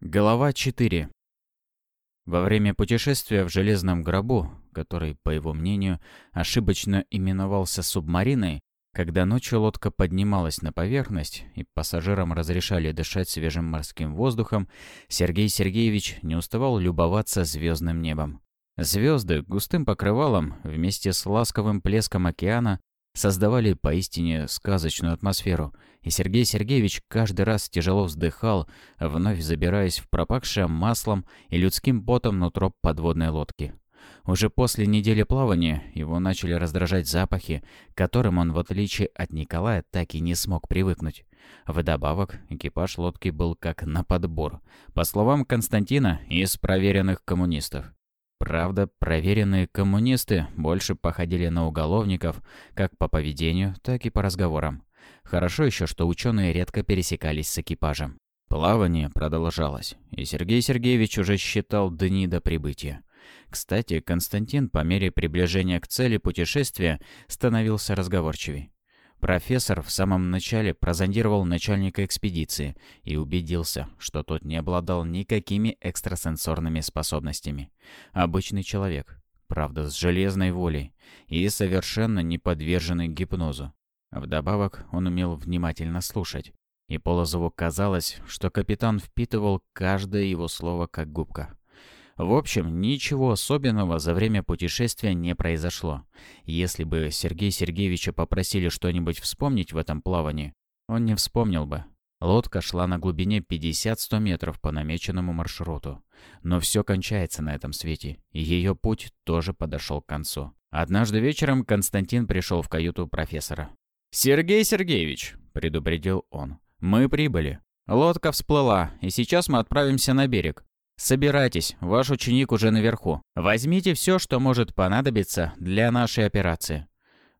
Глава 4. Во время путешествия в железном гробу, который, по его мнению, ошибочно именовался субмариной, когда ночью лодка поднималась на поверхность и пассажирам разрешали дышать свежим морским воздухом, Сергей Сергеевич не уставал любоваться звездным небом. Звезды густым покрывалом вместе с ласковым плеском океана создавали поистине сказочную атмосферу, и Сергей Сергеевич каждый раз тяжело вздыхал, вновь забираясь в пропахшее маслом и людским потом нутро подводной лодки. Уже после недели плавания его начали раздражать запахи, к которым он, в отличие от Николая, так и не смог привыкнуть. Вдобавок, экипаж лодки был как на подбор, по словам Константина, из проверенных коммунистов. Правда, проверенные коммунисты больше походили на уголовников как по поведению, так и по разговорам. Хорошо еще, что ученые редко пересекались с экипажем. Плавание продолжалось, и Сергей Сергеевич уже считал дни до прибытия. Кстати, Константин по мере приближения к цели путешествия становился разговорчивей. Профессор в самом начале прозондировал начальника экспедиции и убедился, что тот не обладал никакими экстрасенсорными способностями. Обычный человек, правда, с железной волей и совершенно не подверженный гипнозу. Вдобавок, он умел внимательно слушать. И Полозову казалось, что капитан впитывал каждое его слово как губка. В общем, ничего особенного за время путешествия не произошло. Если бы Сергея Сергеевича попросили что-нибудь вспомнить в этом плавании, он не вспомнил бы. Лодка шла на глубине 50-100 метров по намеченному маршруту. Но все кончается на этом свете, и ее путь тоже подошел к концу. Однажды вечером Константин пришел в каюту профессора. «Сергей Сергеевич», — предупредил он, — «мы прибыли. Лодка всплыла, и сейчас мы отправимся на берег. Собирайтесь, ваш ученик уже наверху. Возьмите все, что может понадобиться для нашей операции».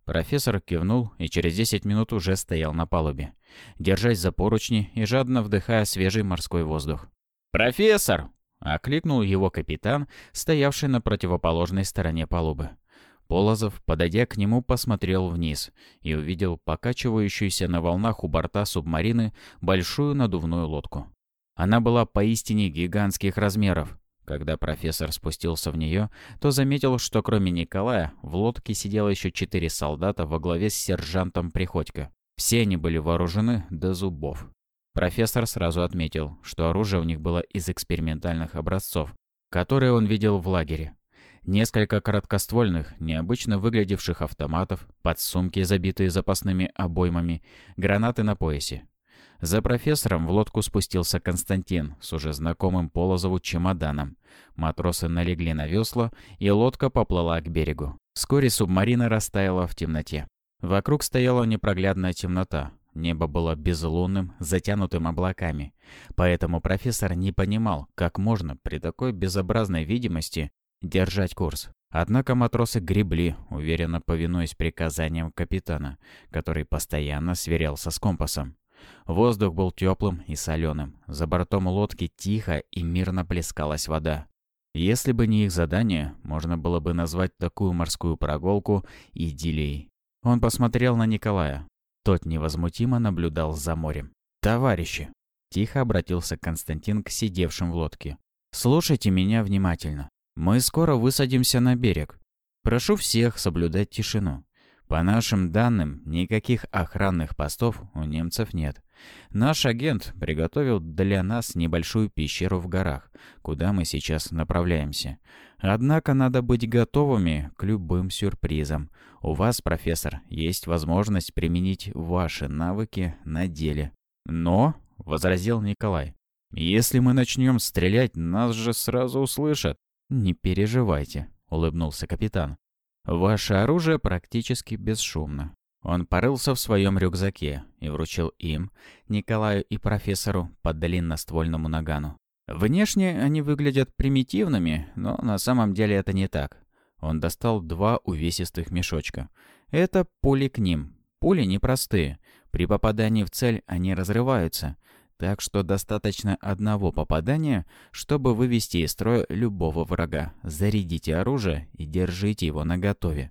Профессор кивнул и через 10 минут уже стоял на палубе, держась за поручни и жадно вдыхая свежий морской воздух. «Профессор!» — окликнул его капитан, стоявший на противоположной стороне палубы. Полозов, подойдя к нему, посмотрел вниз и увидел покачивающуюся на волнах у борта субмарины большую надувную лодку. Она была поистине гигантских размеров. Когда профессор спустился в нее, то заметил, что кроме Николая в лодке сидело еще четыре солдата во главе с сержантом Приходько. Все они были вооружены до зубов. Профессор сразу отметил, что оружие у них было из экспериментальных образцов, которые он видел в лагере. Несколько короткоствольных, необычно выглядевших автоматов, подсумки, забитые запасными обоймами, гранаты на поясе. За профессором в лодку спустился Константин с уже знакомым Полозову чемоданом. Матросы налегли на весла, и лодка поплыла к берегу. Вскоре субмарина растаяла в темноте. Вокруг стояла непроглядная темнота. Небо было безлунным, затянутым облаками. Поэтому профессор не понимал, как можно при такой безобразной видимости держать курс. Однако матросы гребли, уверенно повинуясь приказаниям капитана, который постоянно сверялся с компасом. Воздух был теплым и соленым. За бортом лодки тихо и мирно плескалась вода. Если бы не их задание, можно было бы назвать такую морскую прогулку идиллией. Он посмотрел на Николая. Тот невозмутимо наблюдал за морем. «Товарищи!» – тихо обратился Константин к сидевшим в лодке. «Слушайте меня внимательно. Мы скоро высадимся на берег. Прошу всех соблюдать тишину. По нашим данным, никаких охранных постов у немцев нет. Наш агент приготовил для нас небольшую пещеру в горах, куда мы сейчас направляемся. Однако надо быть готовыми к любым сюрпризам. У вас, профессор, есть возможность применить ваши навыки на деле. Но, — возразил Николай, — если мы начнем стрелять, нас же сразу услышат. Не переживайте, — улыбнулся капитан. Ваше оружие практически бесшумно. Он порылся в своем рюкзаке и вручил им, Николаю и профессору, по длинноствольному нагану. Внешне они выглядят примитивными, но на самом деле это не так. Он достал два увесистых мешочка. Это пули к ним. Пули непростые. При попадании в цель они разрываются, так что достаточно одного попадания, чтобы вывести из строя любого врага. Зарядите оружие и держите его наготове.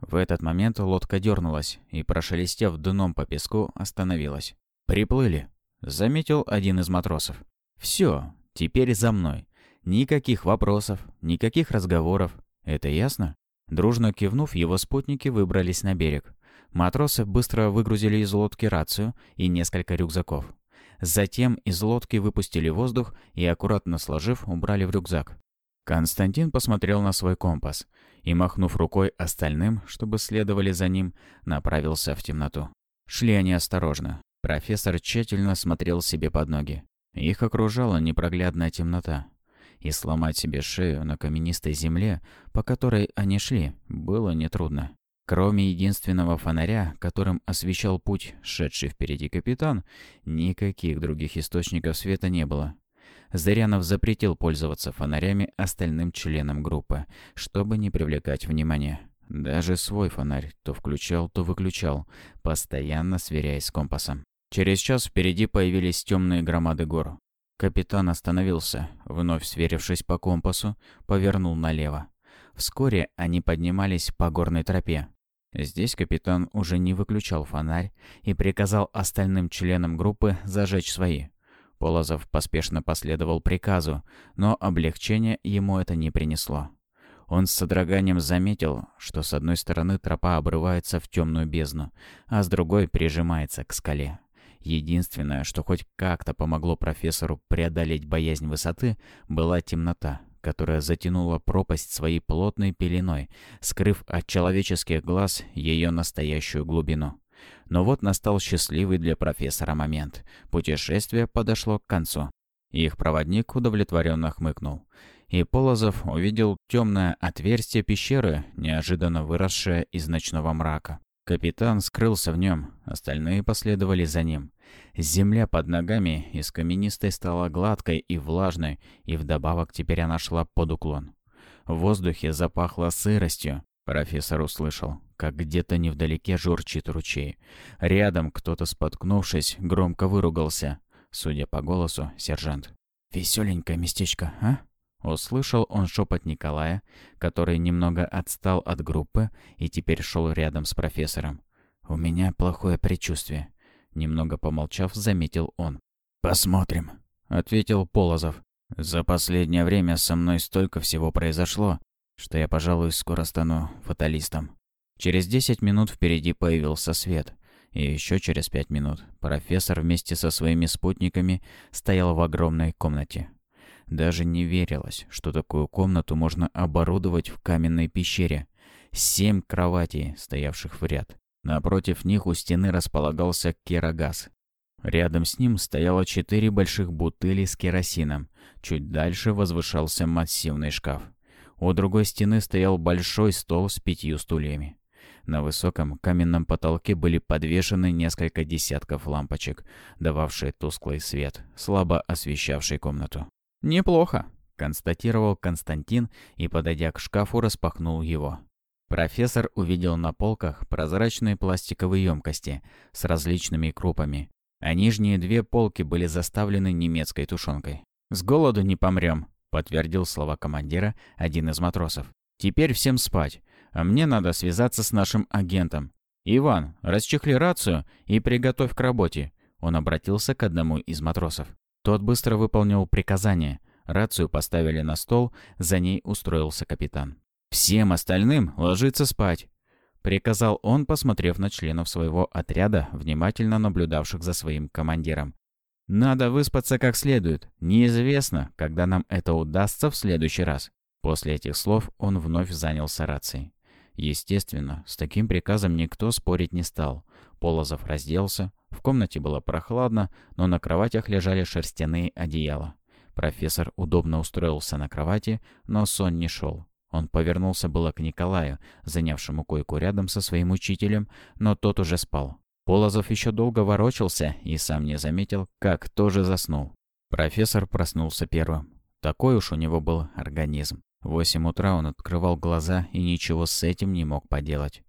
В этот момент лодка дернулась и, прошелестев дном по песку, остановилась. «Приплыли», — заметил один из матросов. «Все, Теперь за мной. Никаких вопросов, никаких разговоров. Это ясно?» Дружно кивнув, его спутники выбрались на берег. Матросы быстро выгрузили из лодки рацию и несколько рюкзаков. Затем из лодки выпустили воздух и, аккуратно сложив, убрали в рюкзак. Константин посмотрел на свой компас и, махнув рукой остальным, чтобы следовали за ним, направился в темноту. Шли они осторожно. Профессор тщательно смотрел себе под ноги. Их окружала непроглядная темнота. И сломать себе шею на каменистой земле, по которой они шли, было нетрудно. Кроме единственного фонаря, которым освещал путь шедший впереди капитан, никаких других источников света не было. Зырянов запретил пользоваться фонарями остальным членам группы, чтобы не привлекать внимания. Даже свой фонарь то включал, то выключал, постоянно сверяясь с компасом. Через час впереди появились темные громады гор. Капитан остановился, вновь сверившись по компасу, повернул налево. Вскоре они поднимались по горной тропе. Здесь капитан уже не выключал фонарь и приказал остальным членам группы зажечь свои. Полозов поспешно последовал приказу, но облегчения ему это не принесло. Он с содроганием заметил, что с одной стороны тропа обрывается в темную бездну, а с другой прижимается к скале. Единственное, что хоть как-то помогло профессору преодолеть боязнь высоты, была темнота, которая затянула пропасть своей плотной пеленой, скрыв от человеческих глаз ее настоящую глубину. Но вот настал счастливый для профессора момент. Путешествие подошло к концу. Их проводник удовлетворенно хмыкнул. И Полозов увидел темное отверстие пещеры, неожиданно выросшее из ночного мрака. Капитан скрылся в нем, остальные последовали за ним. Земля под ногами из каменистой стала гладкой и влажной, и вдобавок теперь она шла под уклон. В воздухе запахло сыростью. Профессор услышал, как где-то невдалеке журчит ручей. Рядом кто-то, споткнувшись, громко выругался. Судя по голосу, сержант. «Веселенькое местечко, а?» Услышал он шепот Николая, который немного отстал от группы и теперь шел рядом с профессором. «У меня плохое предчувствие», — немного помолчав, заметил он. «Посмотрим», — ответил Полозов. «За последнее время со мной столько всего произошло, что я, пожалуй, скоро стану фаталистом». Через десять минут впереди появился свет, и еще через пять минут профессор вместе со своими спутниками стоял в огромной комнате. Даже не верилось, что такую комнату можно оборудовать в каменной пещере. Семь кроватей, стоявших в ряд. Напротив них у стены располагался керогаз. Рядом с ним стояло четыре больших бутыли с керосином. Чуть дальше возвышался массивный шкаф. У другой стены стоял большой стол с пятью стульями. На высоком каменном потолке были подвешены несколько десятков лампочек, дававшие тусклый свет, слабо освещавший комнату. «Неплохо», — констатировал Константин и, подойдя к шкафу, распахнул его. Профессор увидел на полках прозрачные пластиковые емкости с различными крупами, а нижние две полки были заставлены немецкой тушенкой. «С голоду не помрем», — подтвердил слова командира один из матросов. «Теперь всем спать, а мне надо связаться с нашим агентом. Иван, расчехли рацию и приготовь к работе». Он обратился к одному из матросов. Тот быстро выполнил приказание. Рацию поставили на стол, за ней устроился капитан. «Всем остальным ложиться спать!» Приказал он, посмотрев на членов своего отряда, внимательно наблюдавших за своим командиром. «Надо выспаться как следует. Неизвестно, когда нам это удастся в следующий раз». После этих слов он вновь занялся рацией. Естественно, с таким приказом никто спорить не стал. Полозов разделся, в комнате было прохладно, но на кроватях лежали шерстяные одеяла. Профессор удобно устроился на кровати, но сон не шел. Он повернулся было к Николаю, занявшему койку рядом со своим учителем, но тот уже спал. Полозов еще долго ворочался и сам не заметил, как тоже заснул. Профессор проснулся первым. Такой уж у него был организм. В восемь утра он открывал глаза и ничего с этим не мог поделать.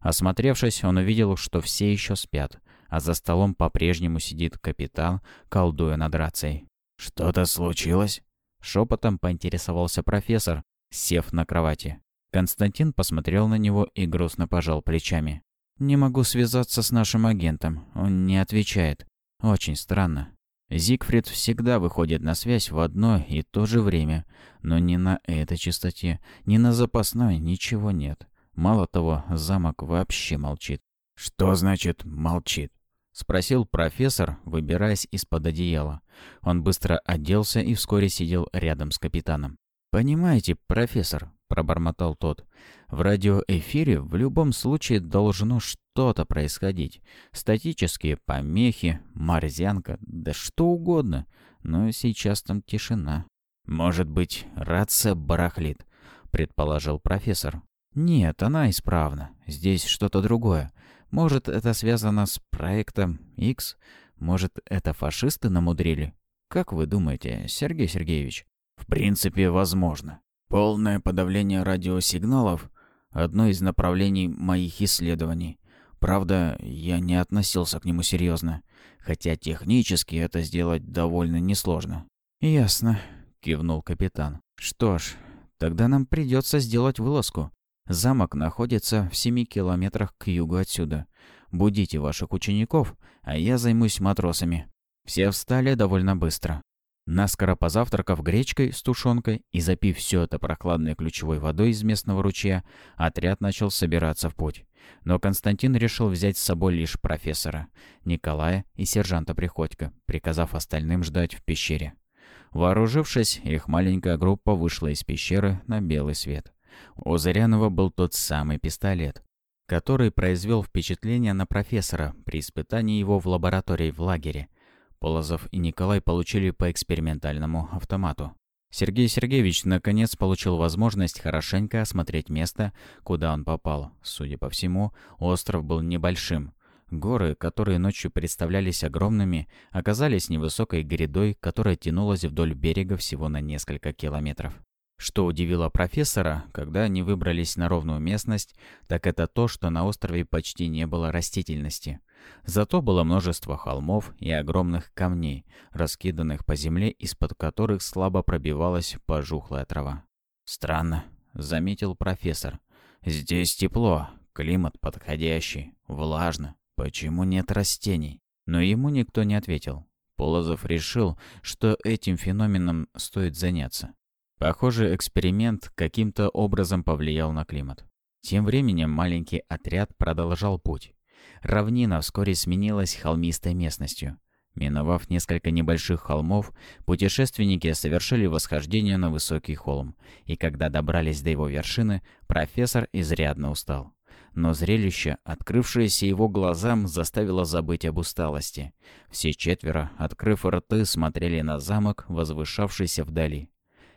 Осмотревшись, он увидел, что все еще спят а за столом по-прежнему сидит капитан, колдуя над рацией. «Что-то случилось?» Шепотом поинтересовался профессор, сев на кровати. Константин посмотрел на него и грустно пожал плечами. «Не могу связаться с нашим агентом. Он не отвечает. Очень странно». Зигфрид всегда выходит на связь в одно и то же время, но ни на этой частоте, ни на запасной ничего нет. Мало того, замок вообще молчит. «Что значит «молчит»?» — спросил профессор, выбираясь из-под одеяла. Он быстро оделся и вскоре сидел рядом с капитаном. «Понимаете, профессор», — пробормотал тот, — «в радиоэфире в любом случае должно что-то происходить. Статические помехи, морзянка, да что угодно. Но сейчас там тишина». «Может быть, рация барахлит», — предположил профессор. «Нет, она исправна. Здесь что-то другое. Может, это связано с проектом X? Может, это фашисты намудрили? Как вы думаете, Сергей Сергеевич?» В принципе, возможно. Полное подавление радиосигналов – одно из направлений моих исследований. Правда, я не относился к нему серьезно, хотя технически это сделать довольно несложно. «Ясно», – кивнул капитан. «Что ж, тогда нам придется сделать вылазку. Замок находится в семи километрах к югу отсюда. Будите ваших учеников, а я займусь матросами». Все встали довольно быстро. Наскоро позавтракав гречкой с тушенкой и запив все это прохладной ключевой водой из местного ручья, отряд начал собираться в путь. Но Константин решил взять с собой лишь профессора, Николая и сержанта Приходько, приказав остальным ждать в пещере. Вооружившись, их маленькая группа вышла из пещеры на белый свет. У Зырянова был тот самый пистолет, который произвел впечатление на профессора при испытании его в лаборатории в лагере. Полозов и Николай получили по экспериментальному автомату. Сергей Сергеевич наконец получил возможность хорошенько осмотреть место, куда он попал. Судя по всему, остров был небольшим. Горы, которые ночью представлялись огромными, оказались невысокой грядой, которая тянулась вдоль берега всего на несколько километров. Что удивило профессора, когда они выбрались на ровную местность, так это то, что на острове почти не было растительности. Зато было множество холмов и огромных камней, раскиданных по земле, из-под которых слабо пробивалась пожухлая трава. «Странно», — заметил профессор. «Здесь тепло, климат подходящий, влажно. Почему нет растений?» Но ему никто не ответил. Полозов решил, что этим феноменом стоит заняться. Похоже, эксперимент каким-то образом повлиял на климат. Тем временем маленький отряд продолжал путь. Равнина вскоре сменилась холмистой местностью. Миновав несколько небольших холмов, путешественники совершили восхождение на высокий холм, и когда добрались до его вершины, профессор изрядно устал. Но зрелище, открывшееся его глазам, заставило забыть об усталости. Все четверо, открыв рты, смотрели на замок, возвышавшийся вдали.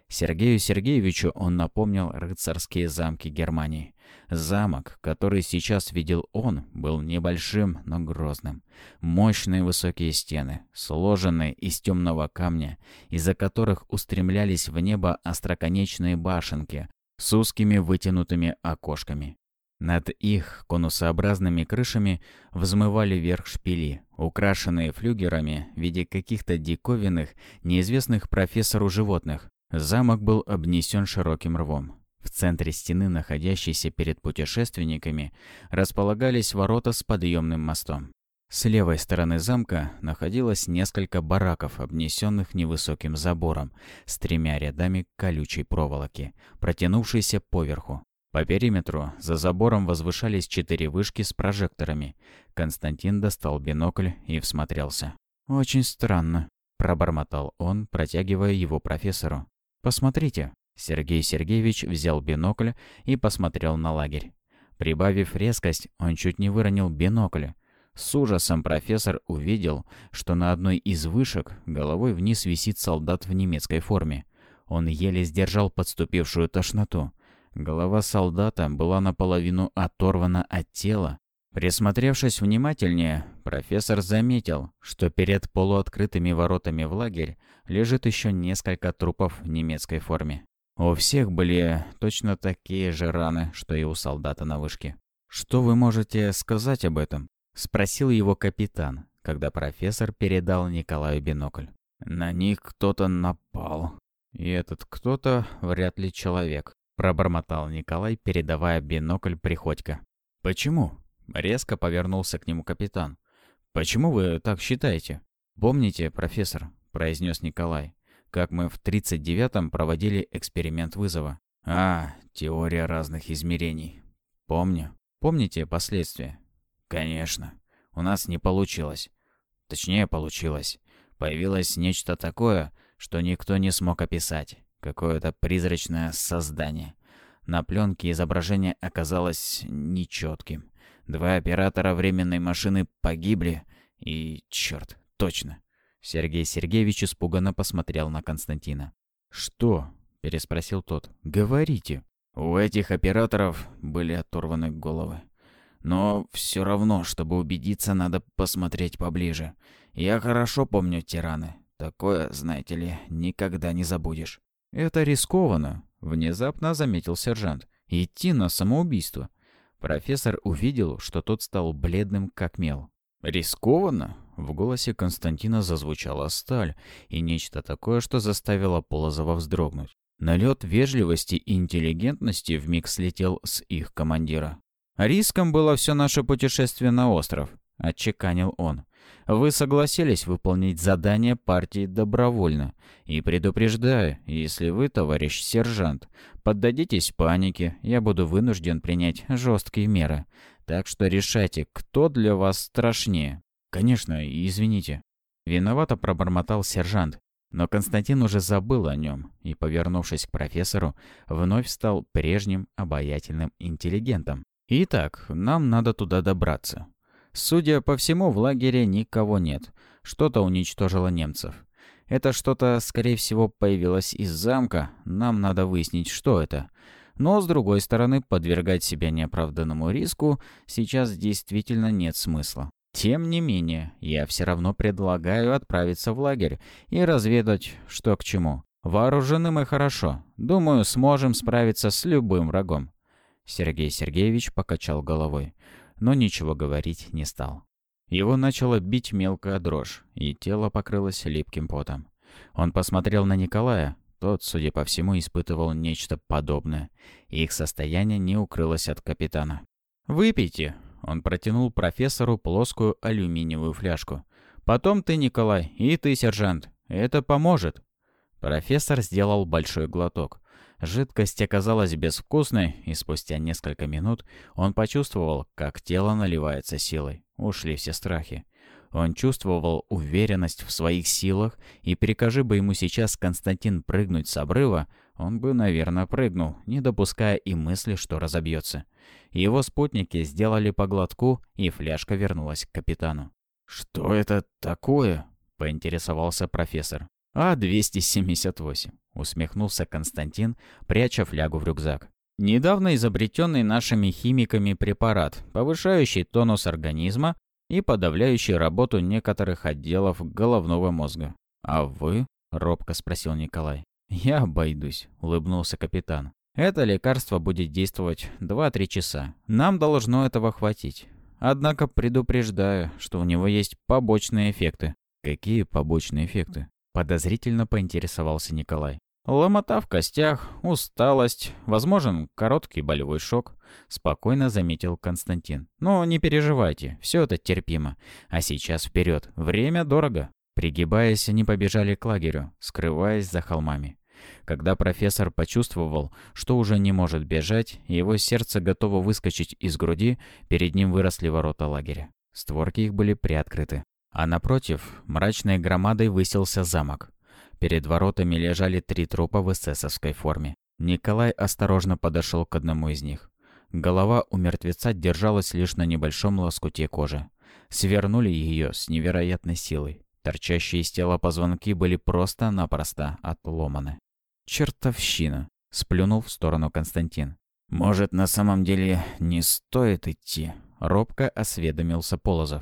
Сергею Сергеевичу он напомнил рыцарские замки Германии. Замок, который сейчас видел он, был небольшим, но грозным. Мощные высокие стены, сложенные из темного камня, из-за которых устремлялись в небо остроконечные башенки с узкими вытянутыми окошками. Над их конусообразными крышами взмывали вверх шпили, украшенные флюгерами в виде каких-то диковинных, неизвестных профессору животных, Замок был обнесен широким рвом. В центре стены, находящейся перед путешественниками, располагались ворота с подъемным мостом. С левой стороны замка находилось несколько бараков, обнесенных невысоким забором, с тремя рядами колючей проволоки, протянувшейся поверху. По периметру за забором возвышались четыре вышки с прожекторами. Константин достал бинокль и всмотрелся. «Очень странно», – пробормотал он, протягивая его профессору. «Посмотрите». Сергей Сергеевич взял бинокль и посмотрел на лагерь. Прибавив резкость, он чуть не выронил бинокль. С ужасом профессор увидел, что на одной из вышек головой вниз висит солдат в немецкой форме. Он еле сдержал подступившую тошноту. Голова солдата была наполовину оторвана от тела. Присмотревшись внимательнее, профессор заметил, что перед полуоткрытыми воротами в лагерь лежит еще несколько трупов в немецкой форме. У всех были точно такие же раны, что и у солдата на вышке. «Что вы можете сказать об этом?» — спросил его капитан, когда профессор передал Николаю бинокль. «На них кто-то напал. И этот кто-то вряд ли человек», — пробормотал Николай, передавая бинокль Приходько. «Почему?» — резко повернулся к нему капитан. «Почему вы так считаете?» «Помните, профессор», — произнес Николай, «как мы в 39-м проводили эксперимент вызова?» «А, теория разных измерений. Помню. Помните последствия?» «Конечно. У нас не получилось. Точнее, получилось. Появилось нечто такое, что никто не смог описать. Какое-то призрачное создание. На пленке изображение оказалось нечетким. Два оператора временной машины погибли, и... черт, точно. Сергей Сергеевич испуганно посмотрел на Константина. «Что?» – переспросил тот. «Говорите». У этих операторов были оторваны головы. Но все равно, чтобы убедиться, надо посмотреть поближе. Я хорошо помню тираны. Такое, знаете ли, никогда не забудешь. «Это рискованно», — внезапно заметил сержант. «Идти на самоубийство». Профессор увидел, что тот стал бледным, как мел. «Рискованно?» В голосе Константина зазвучала сталь и нечто такое, что заставило Полозова вздрогнуть. Налет вежливости и интеллигентности вмиг слетел с их командира. «Риском было все наше путешествие на остров», — отчеканил он. Вы согласились выполнить задание партии добровольно. И предупреждаю, если вы, товарищ сержант, поддадитесь панике, я буду вынужден принять жесткие меры. Так что решайте, кто для вас страшнее. Конечно, извините. Виновато пробормотал сержант. Но Константин уже забыл о нем и, повернувшись к профессору, вновь стал прежним обаятельным интеллигентом. «Итак, нам надо туда добраться. Судя по всему, в лагере никого нет. Что-то уничтожило немцев. Это что-то, скорее всего, появилось из замка. Нам надо выяснить, что это. Но, с другой стороны, подвергать себя неоправданному риску сейчас действительно нет смысла. Тем не менее, я все равно предлагаю отправиться в лагерь и разведать, что к чему. Вооружены мы хорошо. Думаю, сможем справиться с любым врагом. Сергей Сергеевич покачал головой но ничего говорить не стал. Его начало бить мелкая дрожь, и тело покрылось липким потом. Он посмотрел на Николая. Тот, судя по всему, испытывал нечто подобное. Их состояние не укрылось от капитана. «Выпейте!» Он протянул профессору плоскую алюминиевую фляжку. «Потом ты, Николай, и ты, сержант. Это поможет!» Профессор сделал большой глоток. Жидкость оказалась безвкусной, и спустя несколько минут он почувствовал, как тело наливается силой. Ушли все страхи. Он чувствовал уверенность в своих силах, и прикажи бы ему сейчас Константин прыгнуть с обрыва, он бы, наверное, прыгнул, не допуская и мысли, что разобьется. Его спутники сделали по глотку, и фляжка вернулась к капитану. «Что это такое?» — поинтересовался профессор. «А-278», — усмехнулся Константин, пряча флягу в рюкзак. «Недавно изобретенный нашими химиками препарат, повышающий тонус организма и подавляющий работу некоторых отделов головного мозга. А вы?» — робко спросил Николай. «Я обойдусь», — улыбнулся капитан. «Это лекарство будет действовать 2-3 часа. Нам должно этого хватить. Однако предупреждаю, что у него есть побочные эффекты». «Какие побочные эффекты?» Подозрительно поинтересовался Николай. «Ломота в костях, усталость, возможен короткий болевой шок», — спокойно заметил Константин. «Но не переживайте, все это терпимо. А сейчас вперед, время дорого». Пригибаясь, они побежали к лагерю, скрываясь за холмами. Когда профессор почувствовал, что уже не может бежать, его сердце готово выскочить из груди, перед ним выросли ворота лагеря. Створки их были приоткрыты. А напротив, мрачной громадой высился замок. Перед воротами лежали три трупа в эсэсовской форме. Николай осторожно подошел к одному из них. Голова у мертвеца держалась лишь на небольшом лоскуте кожи. Свернули ее с невероятной силой. Торчащие из тела позвонки были просто-напросто отломаны. «Чертовщина!» — сплюнул в сторону Константин. «Может, на самом деле не стоит идти?» — робко осведомился Полозов.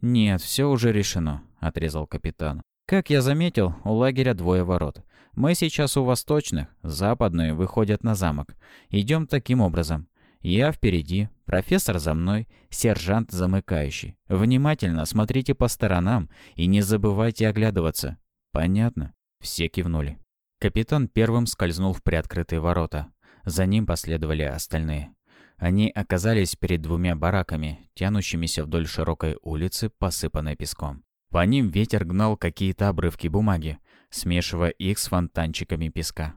«Нет, все уже решено», — отрезал капитан. «Как я заметил, у лагеря двое ворот. Мы сейчас у восточных, западные выходят на замок. Идем таким образом. Я впереди, профессор за мной, сержант замыкающий. Внимательно смотрите по сторонам и не забывайте оглядываться. Понятно?» Все кивнули. Капитан первым скользнул в приоткрытые ворота. За ним последовали остальные. Они оказались перед двумя бараками, тянущимися вдоль широкой улицы, посыпанной песком. По ним ветер гнал какие-то обрывки бумаги, смешивая их с фонтанчиками песка.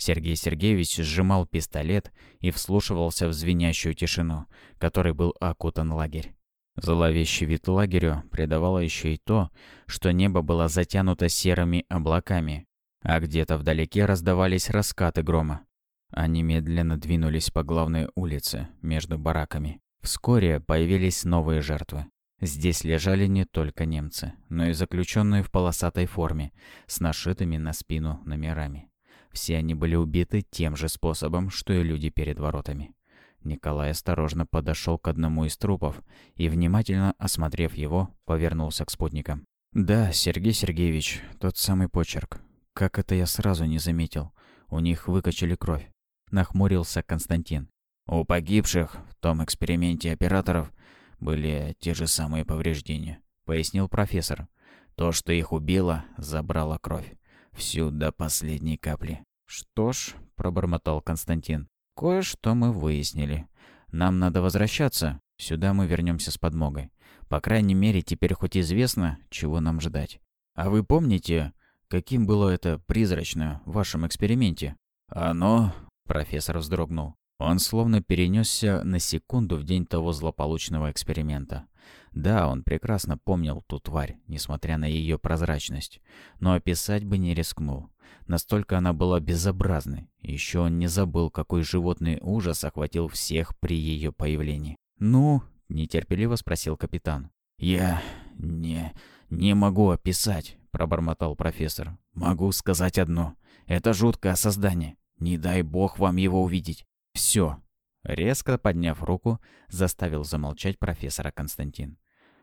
Сергей Сергеевич сжимал пистолет и вслушивался в звенящую тишину, которой был окутан лагерь. Зловещий вид лагерю придавало еще и то, что небо было затянуто серыми облаками, а где-то вдалеке раздавались раскаты грома. Они медленно двинулись по главной улице между бараками. Вскоре появились новые жертвы. Здесь лежали не только немцы, но и заключенные в полосатой форме, с нашитыми на спину номерами. Все они были убиты тем же способом, что и люди перед воротами. Николай осторожно подошел к одному из трупов и, внимательно осмотрев его, повернулся к спутникам. «Да, Сергей Сергеевич, тот самый почерк. Как это я сразу не заметил. У них выкачали кровь». Нахмурился Константин. «У погибших в том эксперименте операторов были те же самые повреждения», — пояснил профессор. «То, что их убило, забрало кровь. Всю до последней капли». «Что ж», — пробормотал Константин, Кое-что мы выяснили. Нам надо возвращаться. Сюда мы вернемся с подмогой. По крайней мере, теперь хоть известно, чего нам ждать. А вы помните, каким было это призрачное в вашем эксперименте? Оно... Профессор вздрогнул. Он словно перенесся на секунду в день того злополучного эксперимента. Да, он прекрасно помнил ту тварь, несмотря на ее прозрачность, но описать бы не рискнул. Настолько она была безобразной. Еще он не забыл, какой животный ужас охватил всех при ее появлении. «Ну?» – нетерпеливо спросил капитан. «Я не... не могу описать», – пробормотал профессор. «Могу сказать одно. Это жуткое создание. Не дай бог вам его увидеть. Все». Резко подняв руку, заставил замолчать профессора Константин.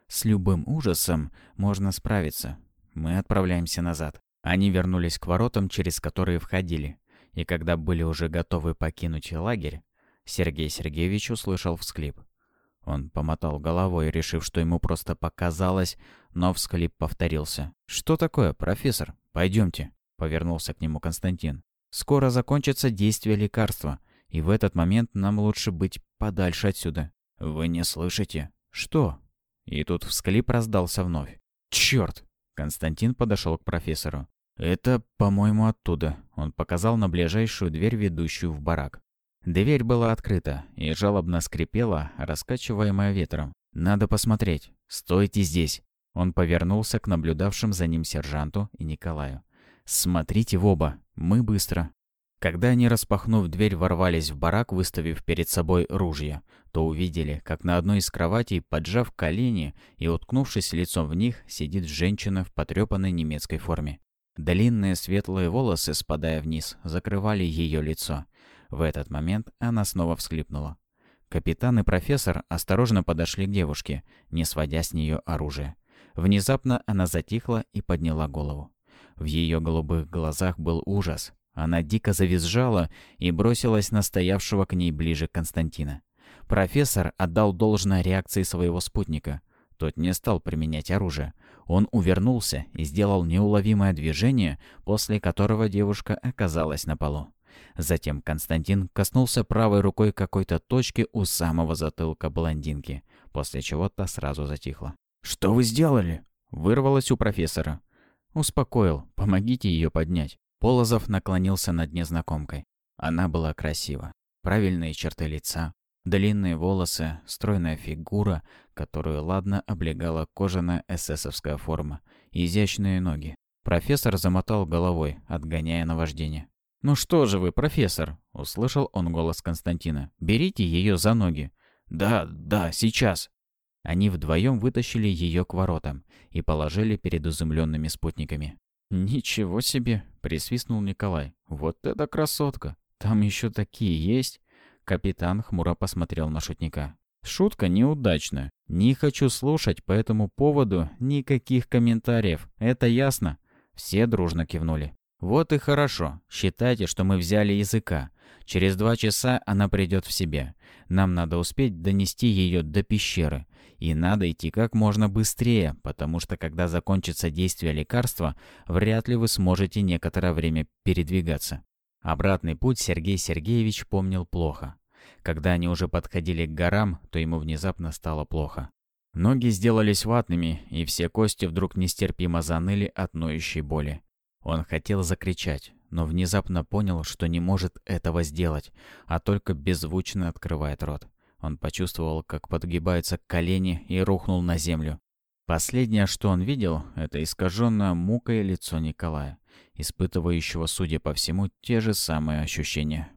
«С любым ужасом можно справиться. Мы отправляемся назад». Они вернулись к воротам, через которые входили, и когда были уже готовы покинуть лагерь, Сергей Сергеевич услышал всклип. Он помотал головой, решив, что ему просто показалось, но всклип повторился. «Что такое, профессор? Пойдемте», — повернулся к нему Константин. «Скоро закончится действие лекарства, и в этот момент нам лучше быть подальше отсюда». «Вы не слышите?» «Что?» И тут всклип раздался вновь. «Черт!» Константин подошел к профессору. «Это, по-моему, оттуда», — он показал на ближайшую дверь, ведущую в барак. Дверь была открыта и жалобно скрипела, раскачиваемая ветром. «Надо посмотреть. Стойте здесь!» Он повернулся к наблюдавшим за ним сержанту и Николаю. «Смотрите в оба. Мы быстро». Когда они, распахнув дверь, ворвались в барак, выставив перед собой ружья, то увидели, как на одной из кроватей, поджав колени и уткнувшись лицом в них, сидит женщина в потрепанной немецкой форме. Длинные светлые волосы, спадая вниз, закрывали ее лицо. В этот момент она снова всхлипнула. Капитан и профессор осторожно подошли к девушке, не сводя с нее оружие. Внезапно она затихла и подняла голову. В ее голубых глазах был ужас. Она дико завизжала и бросилась на стоявшего к ней ближе Константина. Профессор отдал должное реакции своего спутника. Тот не стал применять оружие. Он увернулся и сделал неуловимое движение, после которого девушка оказалась на полу. Затем Константин коснулся правой рукой какой-то точки у самого затылка блондинки, после чего та сразу затихла. «Что вы сделали?» — вырвалось у профессора. «Успокоил. Помогите ее поднять». Полозов наклонился над незнакомкой. Она была красива. Правильные черты лица, Длинные волосы, стройная фигура, которую ладно облегала кожаная эсэсовская форма, изящные ноги. Профессор замотал головой, отгоняя наваждение. «Ну что же вы, профессор?» — услышал он голос Константина. «Берите ее за ноги». «Да, да, сейчас». Они вдвоем вытащили ее к воротам и положили перед изумленными спутниками. «Ничего себе!» — присвистнул Николай. «Вот это красотка! Там еще такие есть!» Капитан хмуро посмотрел на шутника. «Шутка неудачная. Не хочу слушать по этому поводу никаких комментариев. Это ясно?» Все дружно кивнули. «Вот и хорошо. Считайте, что мы взяли языка. Через два часа она придет в себя. Нам надо успеть донести ее до пещеры. И надо идти как можно быстрее, потому что когда закончится действие лекарства, вряд ли вы сможете некоторое время передвигаться. Обратный путь Сергей Сергеевич помнил плохо. Когда они уже подходили к горам, то ему внезапно стало плохо. Ноги сделались ватными, и все кости вдруг нестерпимо заныли от ноющей боли. Он хотел закричать, но внезапно понял, что не может этого сделать, а только беззвучно открывает рот. Он почувствовал, как подгибаются колени и рухнул на землю. Последнее, что он видел, это искаженное мукой лицо Николая, испытывающего, судя по всему, те же самые ощущения.